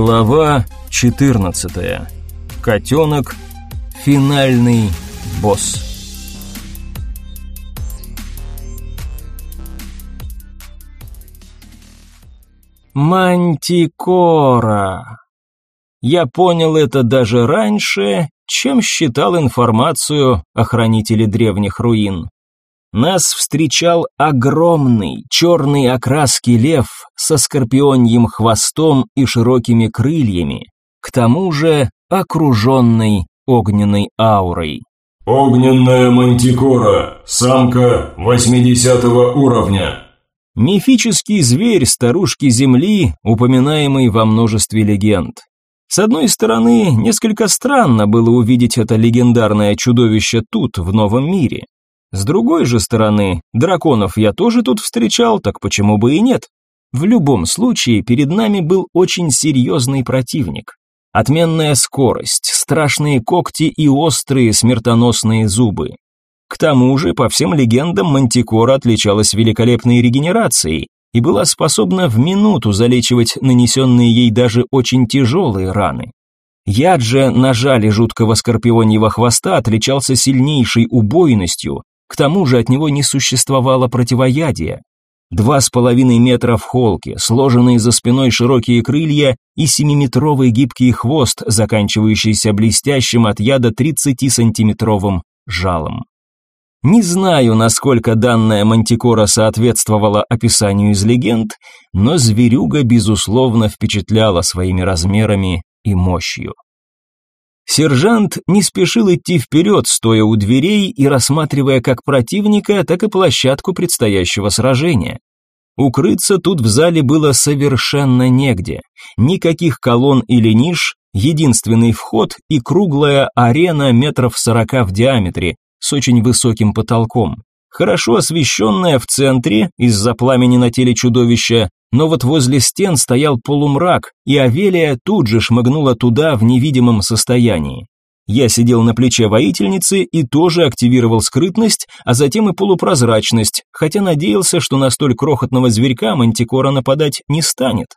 Глава 14. Котенок. Финальный босс. Мантикора. Я понял это даже раньше, чем считал информацию о хранителе древних руин. Нас встречал огромный черный окраски лев со скорпионьим хвостом и широкими крыльями, к тому же окруженный огненной аурой. Огненная мантикора, самка 80 уровня. Мифический зверь старушки Земли, упоминаемый во множестве легенд. С одной стороны, несколько странно было увидеть это легендарное чудовище тут, в новом мире. С другой же стороны, драконов я тоже тут встречал, так почему бы и нет? В любом случае, перед нами был очень серьезный противник. Отменная скорость, страшные когти и острые смертоносные зубы. К тому же, по всем легендам, Мантикора отличалась великолепной регенерацией и была способна в минуту залечивать нанесенные ей даже очень тяжелые раны. Яд же на жале жуткого скорпионьего хвоста отличался сильнейшей убойностью к тому же от него не существовало противоядия. Два с половиной метра в холке, сложенные за спиной широкие крылья и семиметровый гибкий хвост, заканчивающийся блестящим от яда 30-сантиметровым жалом. Не знаю, насколько данная мантикора соответствовала описанию из легенд, но зверюга, безусловно, впечатляла своими размерами и мощью. Сержант не спешил идти вперед, стоя у дверей и рассматривая как противника, так и площадку предстоящего сражения. Укрыться тут в зале было совершенно негде. Никаких колонн или ниш, единственный вход и круглая арена метров сорока в диаметре, с очень высоким потолком. Хорошо освещенная в центре, из-за пламени на теле чудовища, но вот возле стен стоял полумрак, и Авелия тут же шмыгнула туда в невидимом состоянии. Я сидел на плече воительницы и тоже активировал скрытность, а затем и полупрозрачность, хотя надеялся, что на столь крохотного зверька мантикора нападать не станет.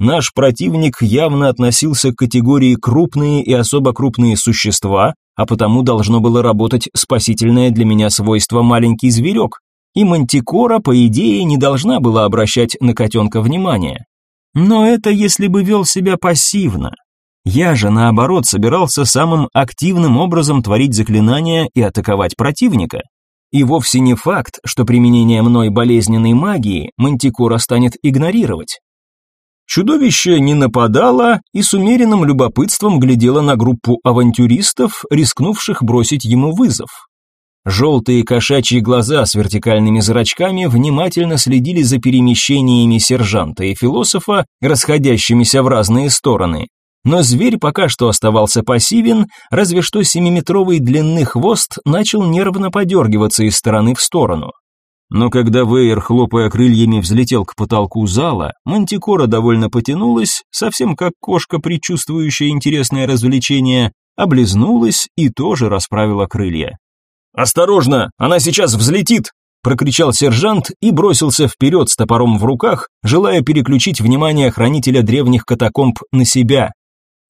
Наш противник явно относился к категории крупные и особо крупные существа, а потому должно было работать спасительное для меня свойство маленький зверек, и Мантикора, по идее, не должна была обращать на котенка внимание. Но это если бы вел себя пассивно. Я же, наоборот, собирался самым активным образом творить заклинания и атаковать противника. И вовсе не факт, что применение мной болезненной магии Мантикора станет игнорировать. Чудовище не нападало и с умеренным любопытством глядело на группу авантюристов, рискнувших бросить ему вызов. Желтые кошачьи глаза с вертикальными зрачками внимательно следили за перемещениями сержанта и философа, расходящимися в разные стороны. Но зверь пока что оставался пассивен, разве что семиметровый длинный хвост начал нервно подергиваться из стороны в сторону. Но когда Вейер, хлопая крыльями, взлетел к потолку зала, Мантикора довольно потянулась, совсем как кошка, предчувствующая интересное развлечение, облизнулась и тоже расправила крылья. «Осторожно, она сейчас взлетит!» прокричал сержант и бросился вперед с топором в руках, желая переключить внимание хранителя древних катакомб на себя.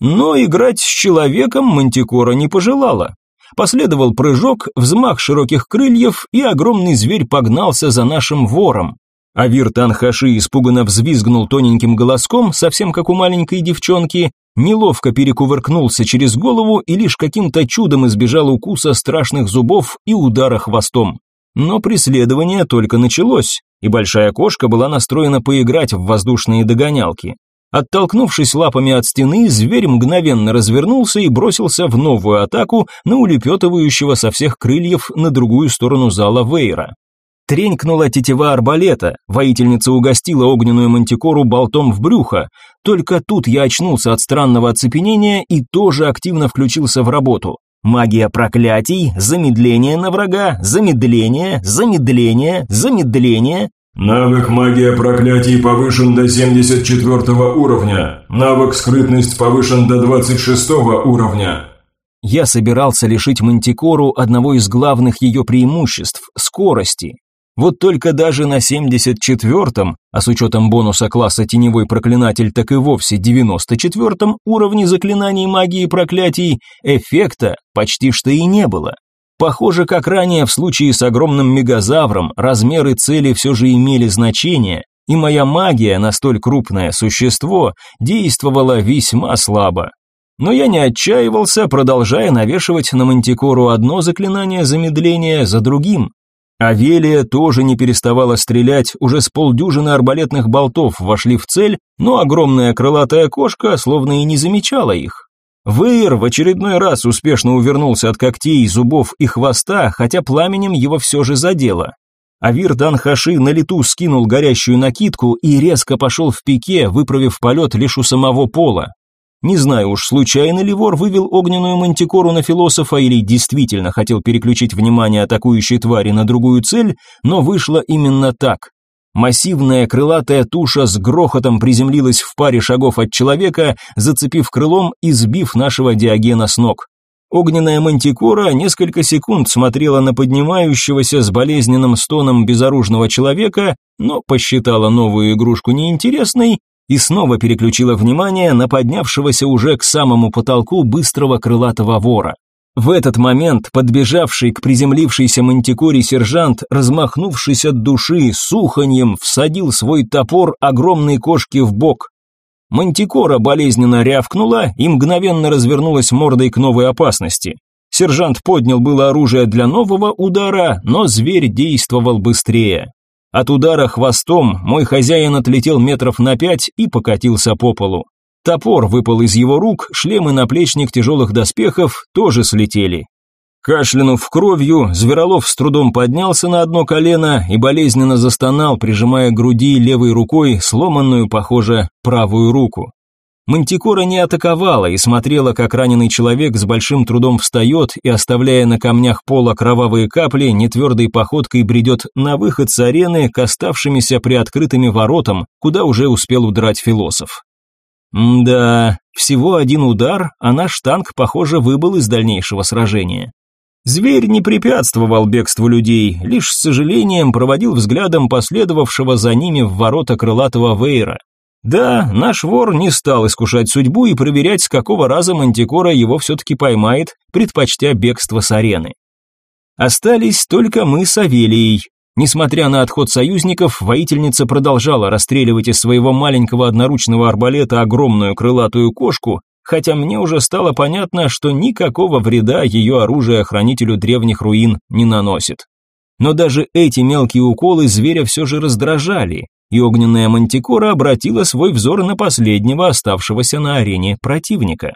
Но играть с человеком Мантикора не пожелала. Последовал прыжок, взмах широких крыльев, и огромный зверь погнался за нашим вором. Авир Танхаши испуганно взвизгнул тоненьким голоском, совсем как у маленькой девчонки, неловко перекувыркнулся через голову и лишь каким-то чудом избежал укуса страшных зубов и удара хвостом. Но преследование только началось, и большая кошка была настроена поиграть в воздушные догонялки. Оттолкнувшись лапами от стены, зверь мгновенно развернулся и бросился в новую атаку на улепетывающего со всех крыльев на другую сторону зала Вейра. Тренькнула тетива арбалета, воительница угостила огненную мантикору болтом в брюхо. Только тут я очнулся от странного оцепенения и тоже активно включился в работу. Магия проклятий, замедление на врага, замедление, замедление, замедление. Навык магия проклятий повышен до 74 уровня. Навык скрытность повышен до 26 уровня. Я собирался лишить Мантикору одного из главных ее преимуществ – скорости. Вот только даже на 74-м а с учетом бонуса класса «Теневой проклинатель» так и вовсе 94 уровне заклинаний магии проклятий, эффекта почти что и не было. Похоже, как ранее в случае с огромным мегазавром, размеры цели все же имели значение, и моя магия на столь крупное существо действовала весьма слабо. Но я не отчаивался, продолжая навешивать на мантикору одно заклинание замедления за другим. Авелия тоже не переставала стрелять, уже с полдюжины арбалетных болтов вошли в цель, но огромная крылатая кошка словно и не замечала их. Вейер в очередной раз успешно увернулся от когтей, зубов и хвоста, хотя пламенем его все же задело. Авир Данхаши на лету скинул горящую накидку и резко пошел в пике, выправив полет лишь у самого пола. Не знаю уж, случайно ли вор вывел огненную мантикору на философа или действительно хотел переключить внимание атакующей твари на другую цель, но вышло именно так. Массивная крылатая туша с грохотом приземлилась в паре шагов от человека, зацепив крылом и сбив нашего Диогена с ног. Огненная мантикора несколько секунд смотрела на поднимающегося с болезненным стоном безоружного человека, но посчитала новую игрушку неинтересной и снова переключила внимание на поднявшегося уже к самому потолку быстрого крылатого вора. В этот момент подбежавший к приземлившейся мантикоре сержант, размахнувшись от души, суханьем всадил свой топор огромной кошке в бок. Мантикора болезненно рявкнула и мгновенно развернулась мордой к новой опасности. Сержант поднял было оружие для нового удара, но зверь действовал быстрее. От удара хвостом мой хозяин отлетел метров на пять и покатился по полу. Топор выпал из его рук, шлем и наплечник тяжелых доспехов тоже слетели. Кашлянув кровью, Зверолов с трудом поднялся на одно колено и болезненно застонал, прижимая к груди левой рукой сломанную, похоже, правую руку. Мантикора не атаковала и смотрела, как раненый человек с большим трудом встает и, оставляя на камнях пола кровавые капли, нетвердой походкой бредет на выход с арены к оставшимися приоткрытыми воротам, куда уже успел удрать философ. Да, всего один удар, а наш танк, похоже, выбыл из дальнейшего сражения. Зверь не препятствовал бегству людей, лишь с сожалением проводил взглядом последовавшего за ними в ворота крылатого Вейра. Да, наш вор не стал искушать судьбу и проверять, с какого раза Мантикора его все-таки поймает, предпочтя бегство с арены. Остались только мы с Авелией. Несмотря на отход союзников, воительница продолжала расстреливать из своего маленького одноручного арбалета огромную крылатую кошку, хотя мне уже стало понятно, что никакого вреда ее оружие хранителю древних руин не наносит. Но даже эти мелкие уколы зверя все же раздражали, и огненная мантикора обратила свой взор на последнего оставшегося на арене противника.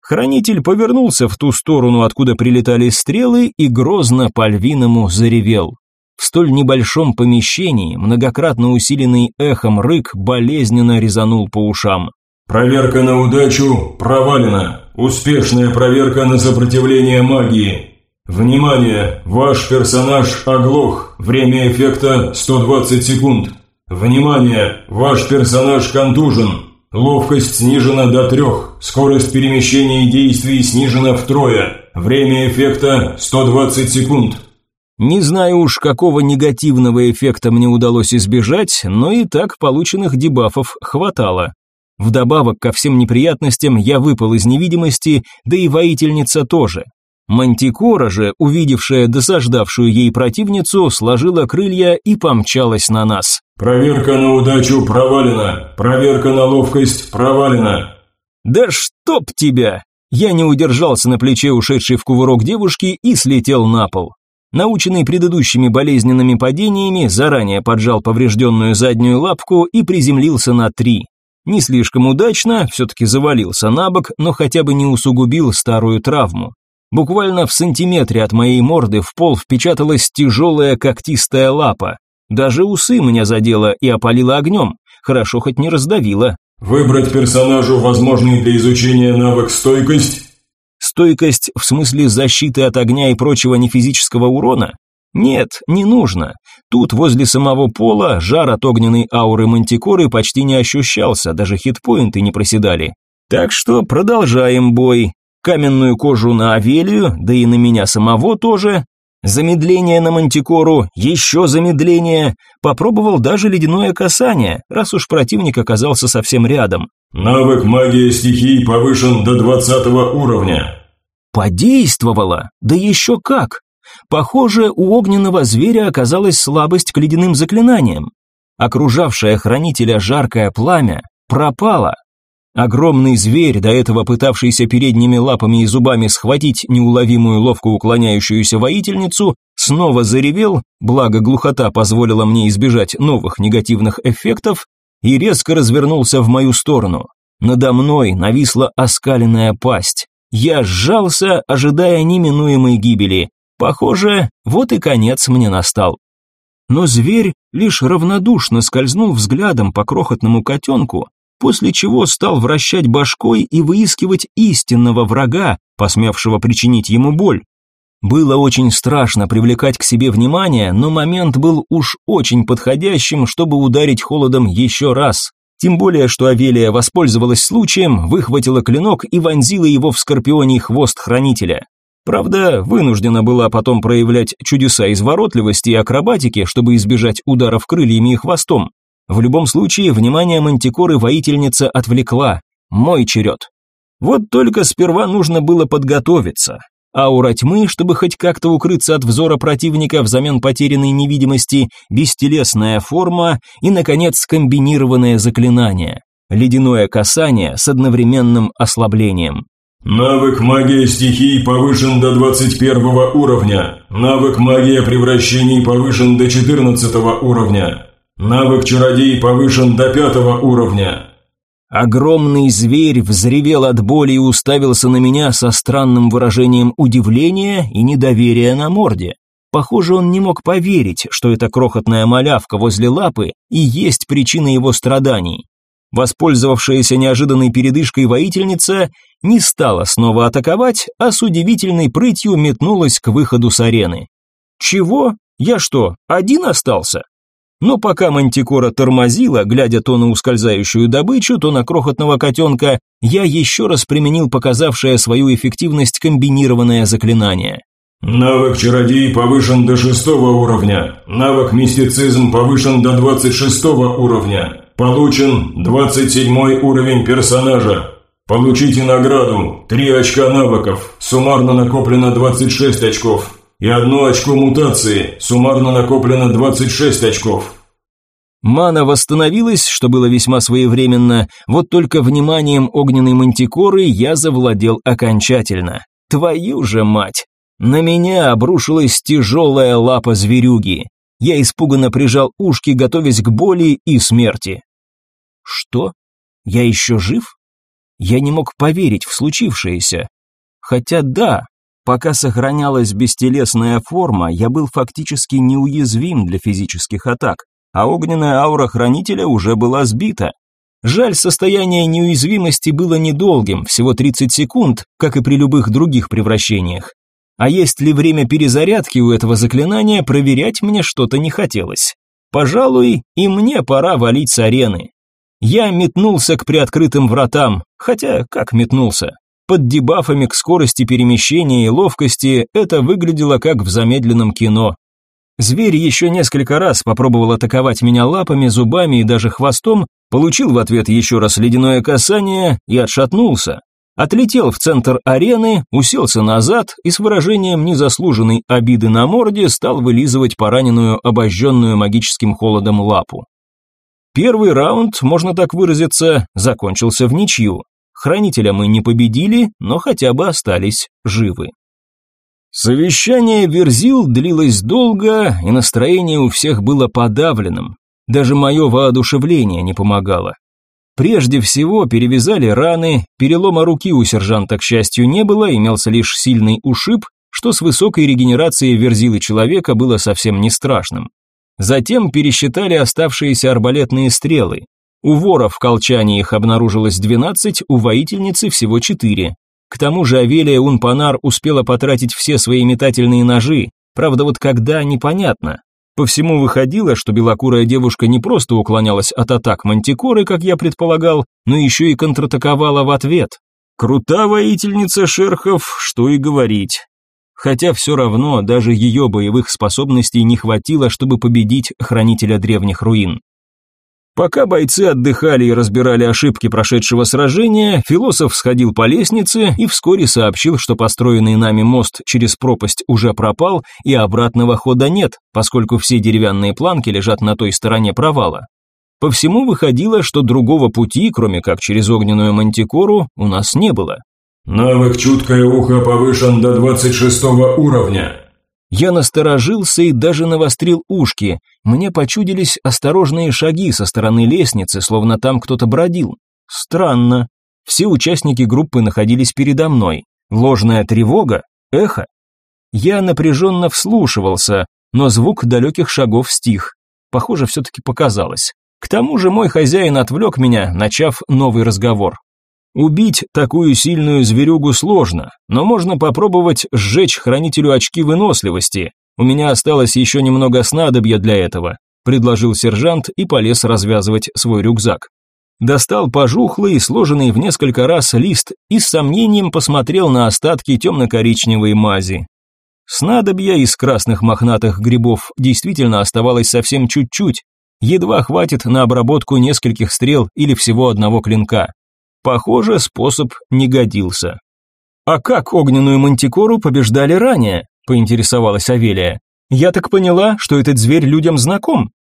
Хранитель повернулся в ту сторону, откуда прилетали стрелы, и грозно по-львиному заревел. В столь небольшом помещении многократно усиленный эхом рык болезненно резанул по ушам. «Проверка на удачу провалена. Успешная проверка на сопротивление магии. Внимание! Ваш персонаж оглох. Время эффекта 120 секунд. Внимание! Ваш персонаж контужен. Ловкость снижена до трех. Скорость перемещения и действий снижена втрое. Время эффекта 120 секунд. Не знаю уж, какого негативного эффекта мне удалось избежать, но и так полученных дебафов хватало. Вдобавок ко всем неприятностям я выпал из невидимости, да и воительница тоже. Мантикора же, увидевшая досаждавшую ей противницу, сложила крылья и помчалась на нас. «Проверка на удачу провалена! Проверка на ловкость провалена!» «Да чтоб тебя!» Я не удержался на плече ушедшей в кувырок девушки и слетел на пол. Наученный предыдущими болезненными падениями, заранее поджал поврежденную заднюю лапку и приземлился на три. Не слишком удачно, все-таки завалился на бок, но хотя бы не усугубил старую травму. Буквально в сантиметре от моей морды в пол впечаталась тяжелая когтистая лапа. Даже усы меня задело и опалило огнем. Хорошо хоть не раздавило. Выбрать персонажу возможный для изучения навык стойкость. Стойкость в смысле защиты от огня и прочего нефизического урона? Нет, не нужно. Тут возле самого пола жар от огненной ауры мантикоры почти не ощущался, даже хитпоинты не проседали. Так что продолжаем бой каменную кожу на Авелию, да и на меня самого тоже. Замедление на мантикору, еще замедление. Попробовал даже ледяное касание, раз уж противник оказался совсем рядом. Навык магия стихий повышен до 20 уровня. Подействовало, да еще как. Похоже, у огненного зверя оказалась слабость к ледяным заклинаниям. Окружавшее хранителя жаркое пламя пропало. Огромный зверь, до этого пытавшийся передними лапами и зубами схватить неуловимую ловко уклоняющуюся воительницу, снова заревел, благо глухота позволила мне избежать новых негативных эффектов, и резко развернулся в мою сторону. Надо мной нависла оскаленная пасть. Я сжался, ожидая неминуемой гибели. Похоже, вот и конец мне настал. Но зверь лишь равнодушно скользнул взглядом по крохотному котенку, после чего стал вращать башкой и выискивать истинного врага, посмевшего причинить ему боль. Было очень страшно привлекать к себе внимание, но момент был уж очень подходящим, чтобы ударить холодом еще раз. Тем более, что Авелия воспользовалась случаем, выхватила клинок и вонзила его в скорпионий хвост хранителя. Правда, вынуждена была потом проявлять чудеса изворотливости и акробатики, чтобы избежать ударов крыльями и хвостом. В любом случае, внимание мантикоры воительница отвлекла. Мой черед. Вот только сперва нужно было подготовиться. Аура тьмы, чтобы хоть как-то укрыться от взора противника взамен потерянной невидимости, бестелесная форма и, наконец, комбинированное заклинание. Ледяное касание с одновременным ослаблением. Навык магия стихий повышен до 21 уровня. Навык магия превращений повышен до 14 уровня. Навык чародей повышен до 5 уровня. Огромный зверь взревел от боли и уставился на меня со странным выражением удивления и недоверия на морде. Похоже, он не мог поверить, что эта крохотная малявка возле лапы и есть причина его страданий. Воспользовавшаяся неожиданной передышкой воительница не стала снова атаковать, а с удивительной прытью метнулась к выходу с арены. «Чего? Я что, один остался?» Но пока Мантикора тормозила, глядя то на ускользающую добычу, то на крохотного котенка, я еще раз применил показавшее свою эффективность комбинированное заклинание. Навык чародей повышен до шестого уровня. Навык мистицизм повышен до двадцать шестого уровня. Получен двадцать седьмой уровень персонажа. Получите награду. Три очка навыков. Суммарно накоплено двадцать шесть очков и одно очко мутации, суммарно накоплено 26 очков. Мана восстановилась, что было весьма своевременно, вот только вниманием огненной мантикоры я завладел окончательно. Твою же мать! На меня обрушилась тяжелая лапа зверюги. Я испуганно прижал ушки, готовясь к боли и смерти. Что? Я еще жив? Я не мог поверить в случившееся. Хотя да, Пока сохранялась бестелесная форма, я был фактически неуязвим для физических атак, а огненная аура хранителя уже была сбита. Жаль, состояние неуязвимости было недолгим, всего 30 секунд, как и при любых других превращениях. А есть ли время перезарядки у этого заклинания, проверять мне что-то не хотелось. Пожалуй, и мне пора валить с арены. Я метнулся к приоткрытым вратам, хотя как метнулся, под дебафами к скорости перемещения и ловкости это выглядело как в замедленном кино. Зверь еще несколько раз попробовал атаковать меня лапами, зубами и даже хвостом, получил в ответ еще раз ледяное касание и отшатнулся. Отлетел в центр арены, уселся назад и с выражением незаслуженной обиды на морде стал вылизывать пораненную, обожженную магическим холодом лапу. Первый раунд, можно так выразиться, закончился в ничью. Хранителя мы не победили, но хотя бы остались живы. Совещание Верзил длилось долго, и настроение у всех было подавленным. Даже мое воодушевление не помогало. Прежде всего перевязали раны, перелома руки у сержанта, к счастью, не было, имелся лишь сильный ушиб, что с высокой регенерацией верзилы человека было совсем не страшным. Затем пересчитали оставшиеся арбалетные стрелы. У вора в колчане их обнаружилось 12, у воительницы всего 4. К тому же Авелия Унпанар успела потратить все свои метательные ножи, правда вот когда, непонятно. По всему выходило, что белокурая девушка не просто уклонялась от атак мантикоры, как я предполагал, но еще и контратаковала в ответ. Крута воительница шерхов, что и говорить. хотя все равно даже ее боевых способностей не хватило, чтобы победить хранителя древних руин. Пока бойцы отдыхали и разбирали ошибки прошедшего сражения, философ сходил по лестнице и вскоре сообщил, что построенный нами мост через пропасть уже пропал и обратного хода нет, поскольку все деревянные планки лежат на той стороне провала. По всему выходило, что другого пути, кроме как через огненную мантикору, у нас не было. «Навык «Чуткое ухо» повышен до 26 уровня», я насторожился и даже навострил ушки. Мне почудились осторожные шаги со стороны лестницы, словно там кто-то бродил. Странно. Все участники группы находились передо мной. Ложная тревога? Эхо? Я напряженно вслушивался, но звук далеких шагов стих. Похоже, все-таки показалось. К тому же мой хозяин отвлек меня, начав новый разговор. Убить такую сильную зверюгу сложно, но можно попробовать сжечь хранителю очки выносливости. У меня осталось еще немного снадобья для этого, предложил сержант и полез развязывать свой рюкзак. Достал пожухлый, сложенный в несколько раз лист и с сомнением посмотрел на остатки темно-коричневой мази. Снадобья из красных мохнатых грибов действительно оставалось совсем чуть-чуть, едва хватит на обработку нескольких стрел или всего одного клинка. Похоже, способ не годился. «А как огненную мантикору побеждали ранее?» – поинтересовалась Авелия. «Я так поняла, что этот зверь людям знаком».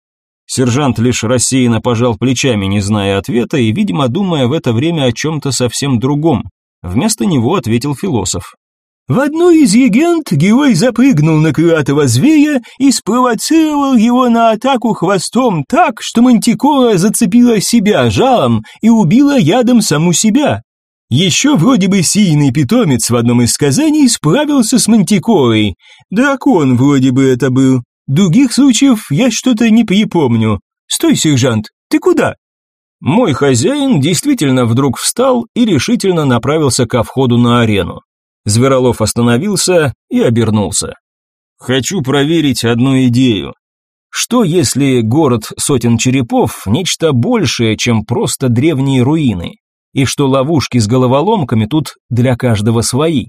Сержант лишь рассеянно пожал плечами, не зная ответа и, видимо, думая в это время о чем-то совсем другом. Вместо него ответил философ. В одной из легенд герой запрыгнул на крылатого зверя и спровоцировал его на атаку хвостом так, что мантикора зацепила себя жалом и убила ядом саму себя. Еще вроде бы сильный питомец в одном из сказаний справился с мантикорой. Дракон вроде бы это был. Других случаев я что-то не припомню. Стой, сержант, ты куда? Мой хозяин действительно вдруг встал и решительно направился ко входу на арену. Зверолов остановился и обернулся. «Хочу проверить одну идею. Что если город сотен черепов – нечто большее, чем просто древние руины? И что ловушки с головоломками тут для каждого свои?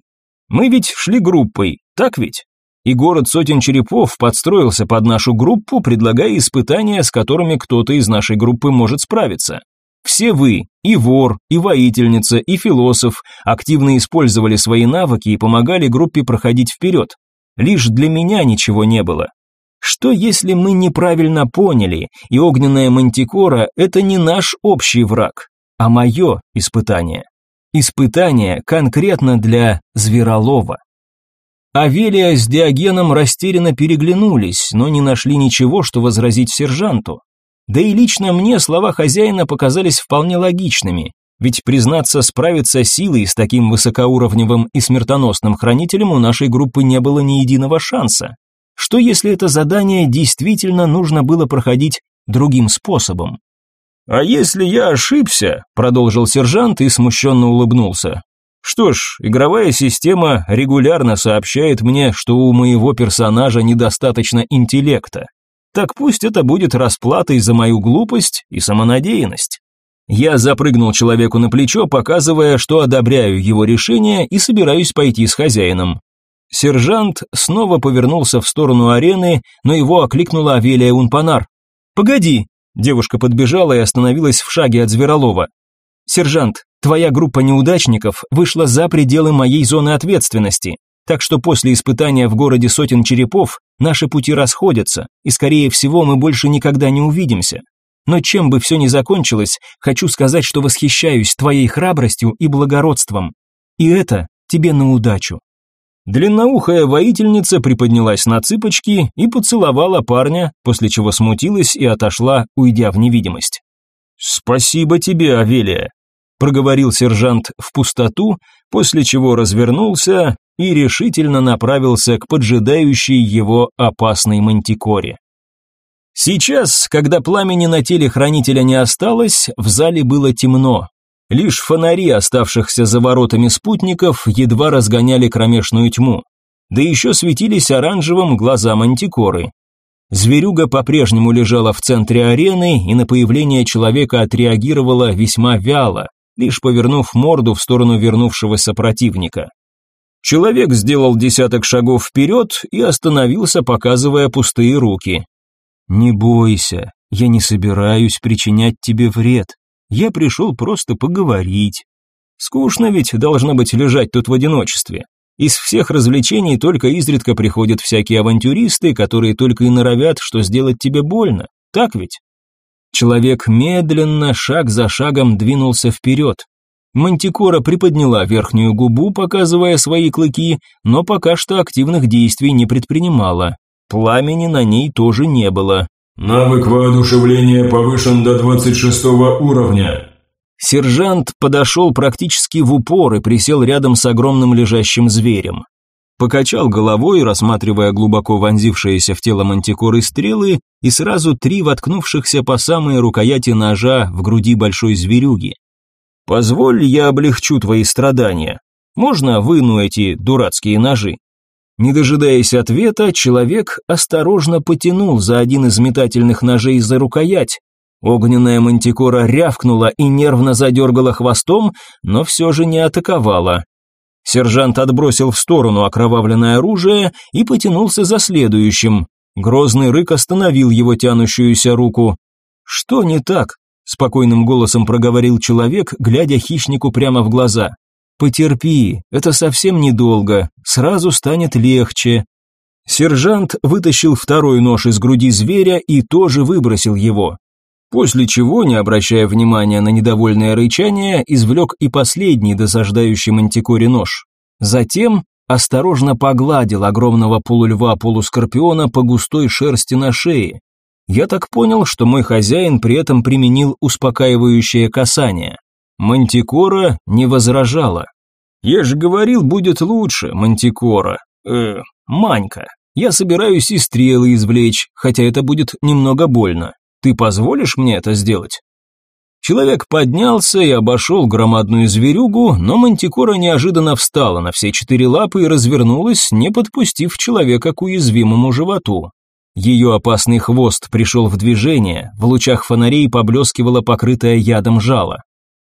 Мы ведь шли группой, так ведь? И город сотен черепов подстроился под нашу группу, предлагая испытания, с которыми кто-то из нашей группы может справиться. Все вы, и вор, и воительница, и философ, активно использовали свои навыки и помогали группе проходить вперед. Лишь для меня ничего не было. Что если мы неправильно поняли, и огненная мантикора – это не наш общий враг, а мое испытание? Испытание конкретно для Зверолова. Авелия с Диогеном растерянно переглянулись, но не нашли ничего, что возразить сержанту. Да и лично мне слова хозяина показались вполне логичными, ведь, признаться, справиться силой с таким высокоуровневым и смертоносным хранителем у нашей группы не было ни единого шанса. Что если это задание действительно нужно было проходить другим способом? «А если я ошибся?» – продолжил сержант и смущенно улыбнулся. «Что ж, игровая система регулярно сообщает мне, что у моего персонажа недостаточно интеллекта так пусть это будет расплатой за мою глупость и самонадеянность. Я запрыгнул человеку на плечо, показывая, что одобряю его решение и собираюсь пойти с хозяином. Сержант снова повернулся в сторону арены, но его окликнула Авелия Унпанар. «Погоди!» – девушка подбежала и остановилась в шаге от Зверолова. «Сержант, твоя группа неудачников вышла за пределы моей зоны ответственности. Так что после испытания в городе сотен черепов наши пути расходятся, и скорее всего мы больше никогда не увидимся. Но чем бы все ни закончилось, хочу сказать, что восхищаюсь твоей храбростью и благородством. И это тебе на удачу. Длинноухая воительница приподнялась на цыпочки и поцеловала парня, после чего смутилась и отошла, уйдя в невидимость. «Спасибо тебе, Авелия», – проговорил сержант в пустоту, после чего развернулся и решительно направился к поджидающей его опасной мантикоре. Сейчас, когда пламени на теле хранителя не осталось, в зале было темно. Лишь фонари, оставшихся за воротами спутников, едва разгоняли кромешную тьму. Да еще светились оранжевым глаза мантикоры. Зверюга по-прежнему лежала в центре арены и на появление человека отреагировала весьма вяло, лишь повернув морду в сторону вернувшегося противника. Человек сделал десяток шагов вперед и остановился, показывая пустые руки. «Не бойся, я не собираюсь причинять тебе вред. Я пришел просто поговорить. Скучно ведь должно быть лежать тут в одиночестве. Из всех развлечений только изредка приходят всякие авантюристы, которые только и норовят, что сделать тебе больно. Так ведь? Человек медленно, шаг за шагом двинулся вперед. Мантикора приподняла верхнюю губу, показывая свои клыки, но пока что активных действий не предпринимала. Пламени на ней тоже не было. «Навык воодушевления повышен до 26 уровня. Сержант подошел практически в упор и присел рядом с огромным лежащим зверем. Покачал головой, рассматривая глубоко вонзившиеся в тело мантикоры стрелы и сразу три воткнувшихся по самые рукояти ножа в груди большой зверюги. «Позволь, я облегчу твои страдания. Можно выну эти дурацкие ножи?» Не дожидаясь ответа, человек осторожно потянул за один из метательных ножей за рукоять, Огненная мантикора рявкнула и нервно задергала хвостом, но все же не атаковала. Сержант отбросил в сторону окровавленное оружие и потянулся за следующим. Грозный рык остановил его тянущуюся руку. «Что не так?» – спокойным голосом проговорил человек, глядя хищнику прямо в глаза. «Потерпи, это совсем недолго, сразу станет легче». Сержант вытащил второй нож из груди зверя и тоже выбросил его. После чего, не обращая внимания на недовольное рычание, извлек и последний досаждающий мантикоре нож. Затем осторожно погладил огромного полульва-полускорпиона по густой шерсти на шее. Я так понял, что мой хозяин при этом применил успокаивающее касание. Мантикора не возражала. «Я же говорил, будет лучше, Мантикора. Э, Манька. Я собираюсь и стрелы извлечь, хотя это будет немного больно. Ты позволишь мне это сделать?» Человек поднялся и обошел громадную зверюгу, но мантикора неожиданно встала на все четыре лапы и развернулась, не подпустив человека к уязвимому животу. Ее опасный хвост пришел в движение, в лучах фонарей поблескивало покрытое ядом жало.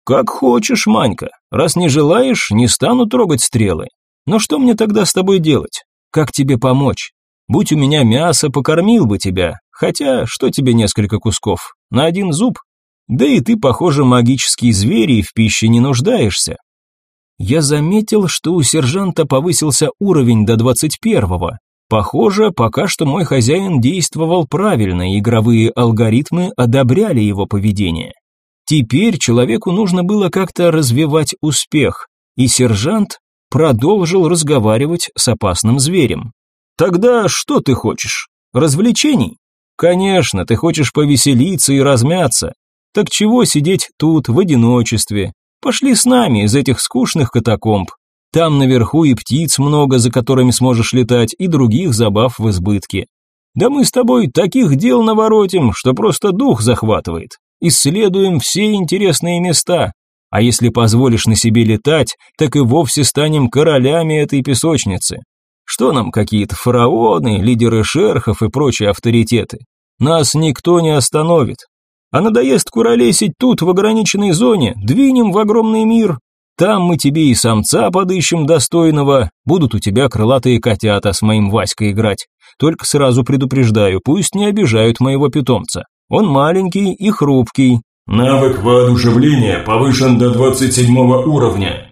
«Как хочешь, Манька, раз не желаешь, не стану трогать стрелы. Но что мне тогда с тобой делать? Как тебе помочь? Будь у меня мясо, покормил бы тебя, Хотя, что тебе несколько кусков? На один зуб? Да и ты, похоже, магический зверь и в пище не нуждаешься. Я заметил, что у сержанта повысился уровень до двадцать первого. Похоже, пока что мой хозяин действовал правильно, игровые алгоритмы одобряли его поведение. Теперь человеку нужно было как-то развивать успех, и сержант продолжил разговаривать с опасным зверем. «Тогда что ты хочешь? Развлечений?» Конечно, ты хочешь повеселиться и размяться. Так чего сидеть тут в одиночестве? Пошли с нами из этих скучных катакомб. Там наверху и птиц много, за которыми сможешь летать, и других забав в избытке. Да мы с тобой таких дел наворотим, что просто дух захватывает. Исследуем все интересные места. А если позволишь на себе летать, так и вовсе станем королями этой песочницы. Что нам какие-то фараоны, лидеры шерхов и прочие авторитеты? Нас никто не остановит. А надоест куролесить тут, в ограниченной зоне, двинем в огромный мир. Там мы тебе и самца подыщем достойного, будут у тебя крылатые котята с моим Васькой играть. Только сразу предупреждаю, пусть не обижают моего питомца. Он маленький и хрупкий. Навык воодушевления повышен до 27 уровня.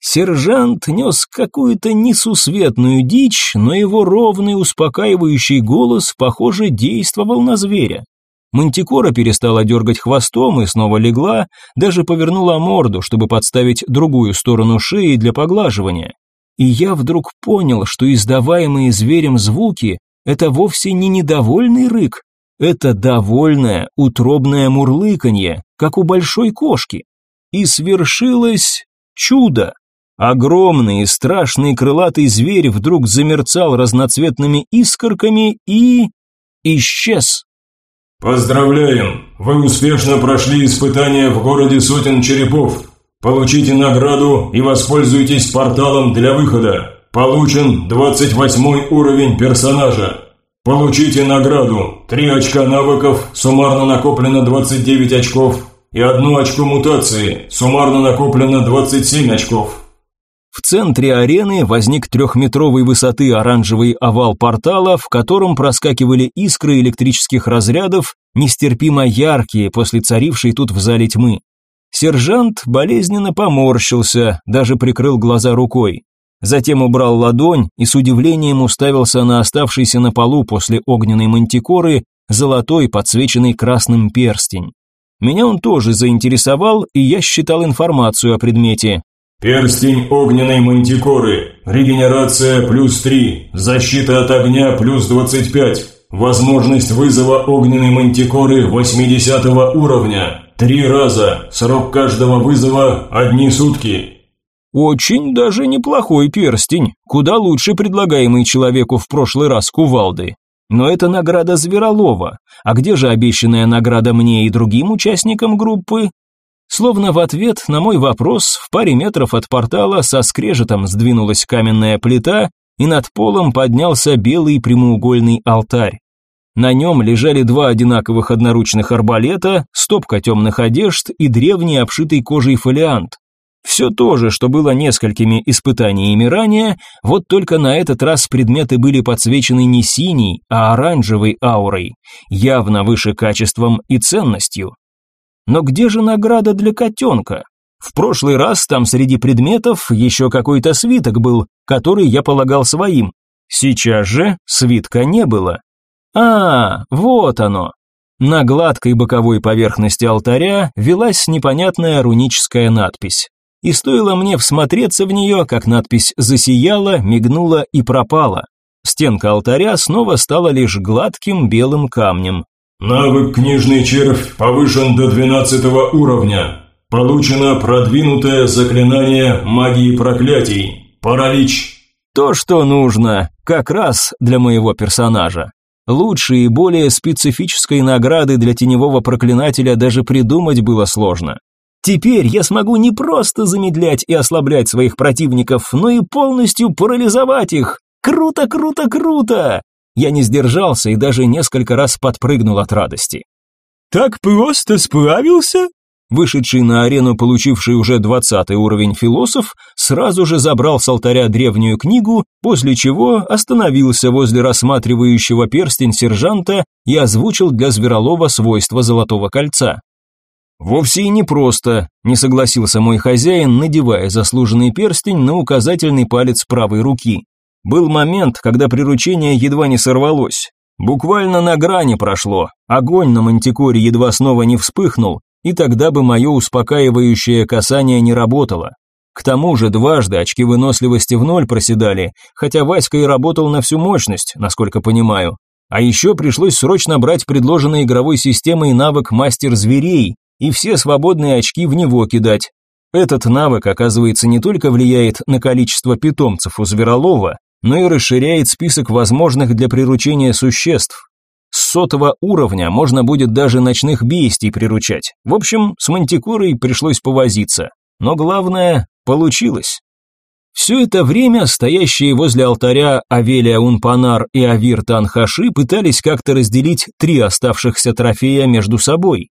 Сержант нес какую-то несусветную дичь, но его ровный успокаивающий голос, похоже, действовал на зверя. Мантикора перестала дергать хвостом и снова легла, даже повернула морду, чтобы подставить другую сторону шеи для поглаживания. И я вдруг понял, что издаваемые зверем звуки – это вовсе не недовольный рык, это довольное, утробное мурлыканье, как у большой кошки. И свершилось чудо. Огромный и страшный крылатый зверь вдруг замерцал разноцветными искорками и... исчез. «Поздравляем! Вы успешно прошли испытание в городе сотен черепов. Получите награду и воспользуйтесь порталом для выхода. Получен 28 уровень персонажа. Получите награду. 3 очка навыков, суммарно накоплено 29 очков. И одно очко мутации, суммарно накоплено 27 очков. В центре арены возник трехметровой высоты оранжевый овал портала, в котором проскакивали искры электрических разрядов, нестерпимо яркие после царившей тут в зале тьмы. Сержант болезненно поморщился, даже прикрыл глаза рукой. Затем убрал ладонь и с удивлением уставился на оставшийся на полу после огненной мантикоры золотой, подсвеченный красным перстень. Меня он тоже заинтересовал, и я считал информацию о предмете. Перстень огненной мантикоры. Регенерация плюс 3. Защита от огня плюс 25. Возможность вызова огненной мантикоры 80 уровня. Три раза. Срок каждого вызова – одни сутки. Очень даже неплохой перстень, куда лучше предлагаемый человеку в прошлый раз кувалды. Но это награда Зверолова, а где же обещанная награда мне и другим участникам группы? Словно в ответ на мой вопрос в паре метров от портала со скрежетом сдвинулась каменная плита, и над полом поднялся белый прямоугольный алтарь. На нем лежали два одинаковых одноручных арбалета, стопка темных одежд и древний обшитый кожей фолиант. Все то же, что было несколькими испытаниями ранее, вот только на этот раз предметы были подсвечены не синей, а оранжевой аурой, явно выше качеством и ценностью. Но где же награда для котенка? В прошлый раз там среди предметов еще какой-то свиток был, который я полагал своим. Сейчас же свитка не было. А, вот оно. На гладкой боковой поверхности алтаря велась непонятная руническая надпись и стоило мне всмотреться в нее, как надпись засияла, мигнула и пропала. Стенка алтаря снова стала лишь гладким белым камнем. Навык «Книжный червь» повышен до 12 уровня. Получено продвинутое заклинание магии проклятий. Паралич. То, что нужно, как раз для моего персонажа. Лучшей и более специфической награды для теневого проклинателя даже придумать было сложно. Теперь я смогу не просто замедлять и ослаблять своих противников, но и полностью парализовать их. Круто, круто, круто! Я не сдержался и даже несколько раз подпрыгнул от радости. «Так просто справился?» Вышедший на арену, получивший уже двадцатый уровень философ, сразу же забрал с алтаря древнюю книгу, после чего остановился возле рассматривающего перстень сержанта и озвучил для Зверолова свойства Золотого Кольца. «Вовсе и не просто», – не согласился мой хозяин, надевая заслуженный перстень на указательный палец правой руки. Был момент, когда приручение едва не сорвалось. Буквально на грани прошло, огонь на мантикоре едва снова не вспыхнул, и тогда бы мое успокаивающее касание не работало. К тому же дважды очки выносливости в ноль проседали, хотя Васька и работал на всю мощность, насколько понимаю. А еще пришлось срочно брать предложенный игровой системой навык «Мастер зверей», и все свободные очки в него кидать. Этот навык, оказывается, не только влияет на количество питомцев у зверолова, но и расширяет список возможных для приручения существ. С сотого уровня можно будет даже ночных бестий приручать. В общем, с мантикорой пришлось повозиться. Но главное, получилось. Все это время стоящие возле алтаря Авелия Унпанар и Авир Танхаши пытались как-то разделить три оставшихся трофея между собой.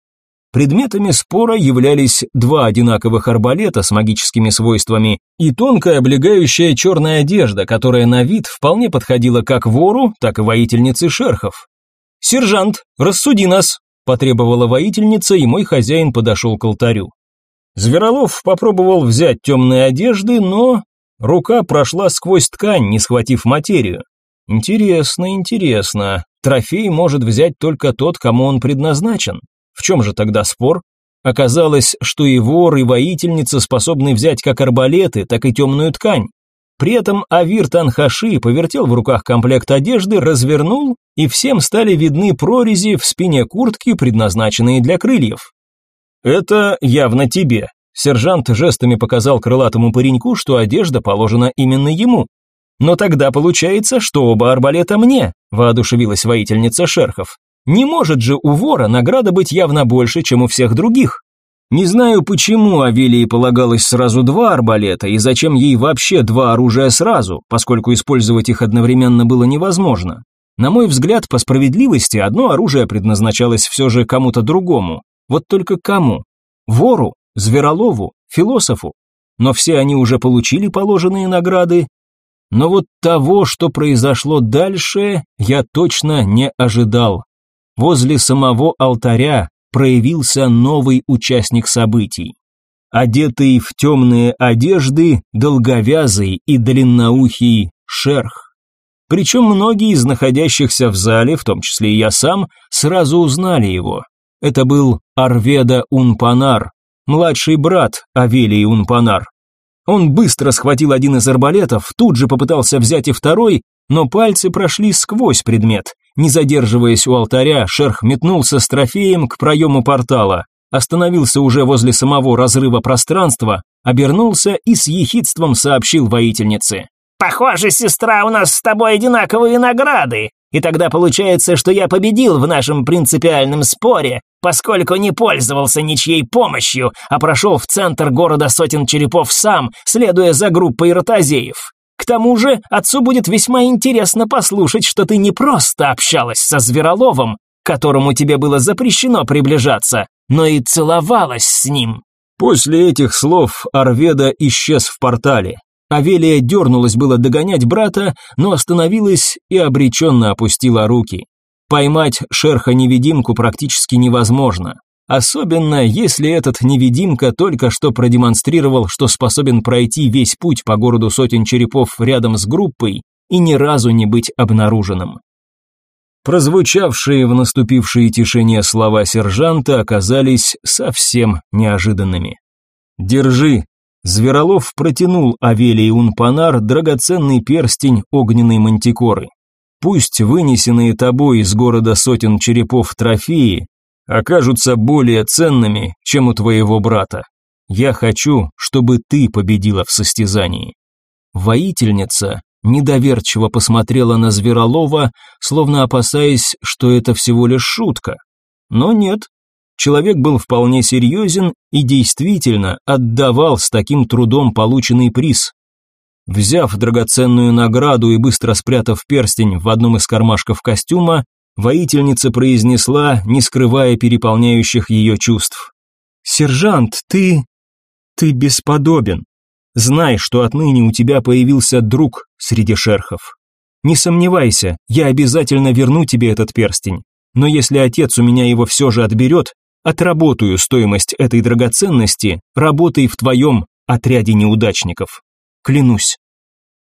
Предметами спора являлись два одинаковых арбалета с магическими свойствами и тонкая облегающая черная одежда, которая на вид вполне подходила как вору, так и воительнице шерхов. «Сержант, рассуди нас!» – потребовала воительница, и мой хозяин подошел к алтарю. Зверолов попробовал взять темные одежды, но рука прошла сквозь ткань, не схватив материю. Интересно, интересно. Трофей может взять только тот, кому он предназначен. В чем же тогда спор? Оказалось, что и вор, и воительница способны взять как арбалеты, так и темную ткань. При этом Авир Танхаши повертел в руках комплект одежды, развернул, и всем стали видны прорези в спине куртки, предназначенные для крыльев. «Это явно тебе», – сержант жестами показал крылатому пареньку, что одежда положена именно ему. «Но тогда получается, что оба арбалета мне», – воодушевилась воительница Шерхов. Не может же у вора награда быть явно больше, чем у всех других. Не знаю, почему Авелии полагалось сразу два арбалета и зачем ей вообще два оружия сразу, поскольку использовать их одновременно было невозможно. На мой взгляд, по справедливости, одно оружие предназначалось все же кому-то другому. Вот только кому? Вору? Зверолову? Философу? но все они уже получили положенные награды. Но вот того, что произошло дальше, я точно не ожидал. Возле самого алтаря проявился новый участник событий. Одетый в темные одежды, долговязый и длинноухий шерх. Причем многие из находящихся в зале, в том числе и я сам, сразу узнали его. Это был Арведа Унпанар, младший брат Авелии Унпанар. Он быстро схватил один из арбалетов, тут же попытался взять и второй, но пальцы прошли сквозь предмет. Не задерживаясь у алтаря, шерх метнулся с трофеем к проему портала, остановился уже возле самого разрыва пространства, обернулся и с ехидством сообщил воительнице. «Похоже, сестра, у нас с тобой одинаковые награды, и тогда получается, что я победил в нашем принципиальном споре, поскольку не пользовался ничьей помощью, а прошел в центр города сотен черепов сам, следуя за группой ротозеев. К тому же, отцу будет весьма интересно послушать, что ты не просто общалась со Звероловым, которому тебе было запрещено приближаться, но и целовалась с ним. После этих слов Арведа исчез в портале. Авелия дернулась было догонять брата, но остановилась и обреченно опустила руки. Поймать шерха-невидимку практически невозможно. Особенно, если этот невидимка только что продемонстрировал, что способен пройти весь путь по городу сотен черепов рядом с группой и ни разу не быть обнаруженным. Прозвучавшие в наступившей тишине слова сержанта оказались совсем неожиданными. «Держи!» Зверолов протянул Авелии Унпанар драгоценный перстень огненной мантикоры. Пусть вынесенные тобой из города сотен черепов трофеи окажутся более ценными, чем у твоего брата. Я хочу, чтобы ты победила в состязании. Воительница недоверчиво посмотрела на Зверолова, словно опасаясь, что это всего лишь шутка. Но нет, человек был вполне серьезен и действительно отдавал с таким трудом полученный приз. Взяв драгоценную награду и быстро спрятав перстень в одном из кармашков костюма, воительница произнесла, не скрывая переполняющих ее чувств. «Сержант, ты... ты бесподобен. Знай, что отныне у тебя появился друг среди шерхов. Не сомневайся, я обязательно верну тебе этот перстень. Но если отец у меня его все же отберет, отработаю стоимость этой драгоценности, работай в твоем отряде неудачников. Клянусь.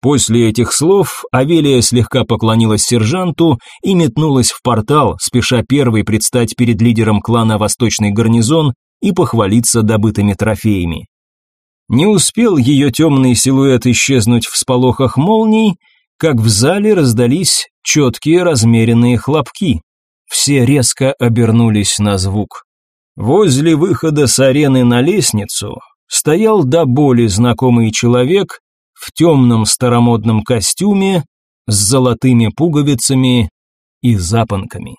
После этих слов Авелия слегка поклонилась сержанту и метнулась в портал, спеша первой предстать перед лидером клана Восточный гарнизон и похвалиться добытыми трофеями. Не успел ее темный силуэт исчезнуть в сполохах молний, как в зале раздались четкие размеренные хлопки. Все резко обернулись на звук. Возле выхода с арены на лестницу стоял до боли знакомый человек в темном старомодном костюме с золотыми пуговицами и запонками.